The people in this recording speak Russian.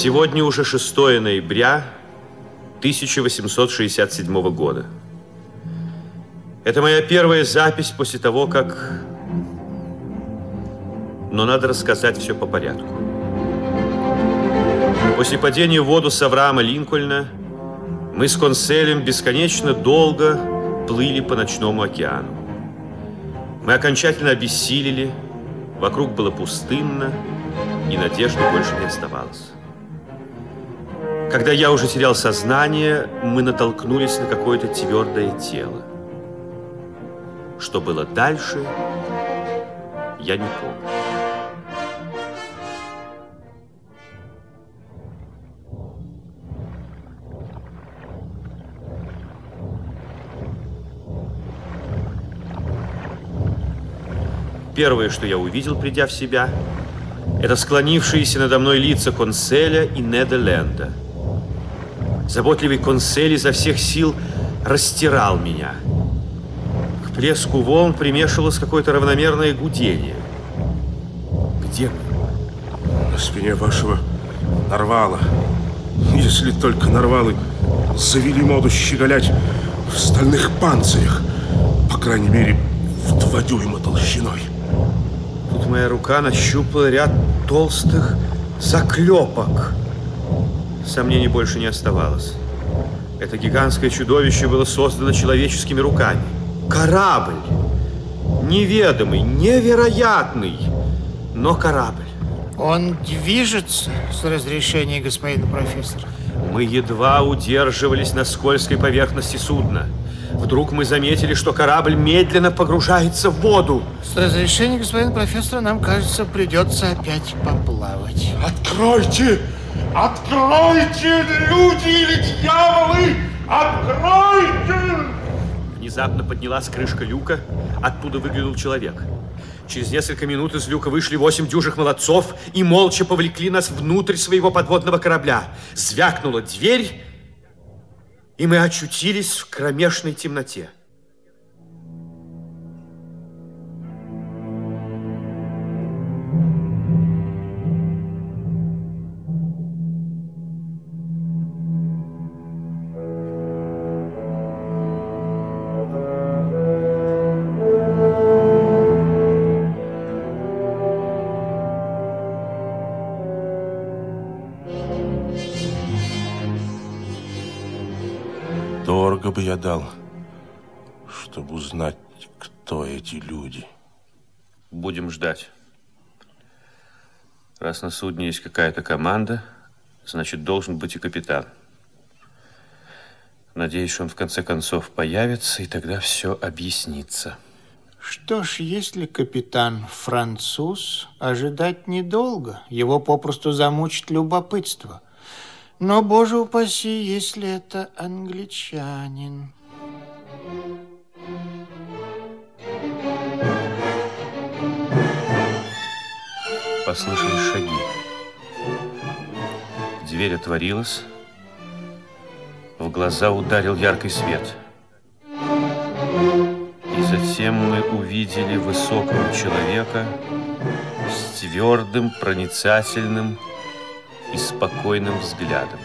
Сегодня уже 6 ноября 1867 года. Это моя первая запись после того, как... Но надо рассказать все по порядку. После падения в воду с Авраама Линкольна мы с Конселем бесконечно долго плыли по ночному океану. Мы окончательно обессилели, вокруг было пустынно, и надежды больше не оставалось. Когда я уже терял сознание, мы натолкнулись на какое-то твердое тело. Что было дальше, я не помню. Первое, что я увидел, придя в себя, это склонившиеся надо мной лица Конселя и Неда Ленда. Заботливый Консель изо всех сил растирал меня. К плеску волн примешивалось какое-то равномерное гудение. Где мы? На спине вашего нарвала. Если только нарвалы завели моду щеголять в стальных панцирях, по крайней мере, в два дюйма толщиной. Тут моя рука нащупала ряд толстых заклепок. Сомнений больше не оставалось. Это гигантское чудовище было создано человеческими руками. Корабль! Неведомый, невероятный, но корабль. Он движется с разрешения господина профессора. Мы едва удерживались на скользкой поверхности судна. Вдруг мы заметили, что корабль медленно погружается в воду. С разрешения господина профессора нам, кажется, придется опять поплавать. Откройте! Откройте, люди или дьяволы! Откройте! Внезапно поднялась крышка люка, оттуда выглянул человек. Через несколько минут из люка вышли восемь дюжих молодцов и молча повлекли нас внутрь своего подводного корабля. Звякнула дверь, и мы очутились в кромешной темноте. Дорого бы я дал, чтобы узнать, кто эти люди. Будем ждать. Раз на судне есть какая-то команда, значит, должен быть и капитан. Надеюсь, что он в конце концов появится, и тогда все объяснится. Что ж, если капитан француз, ожидать недолго. Его попросту замучит любопытство. Но, боже упаси, если это англичанин. Послышались шаги. Дверь отворилась. В глаза ударил яркий свет. И затем мы увидели высокого человека с твердым, проницательным и спокойным взглядом.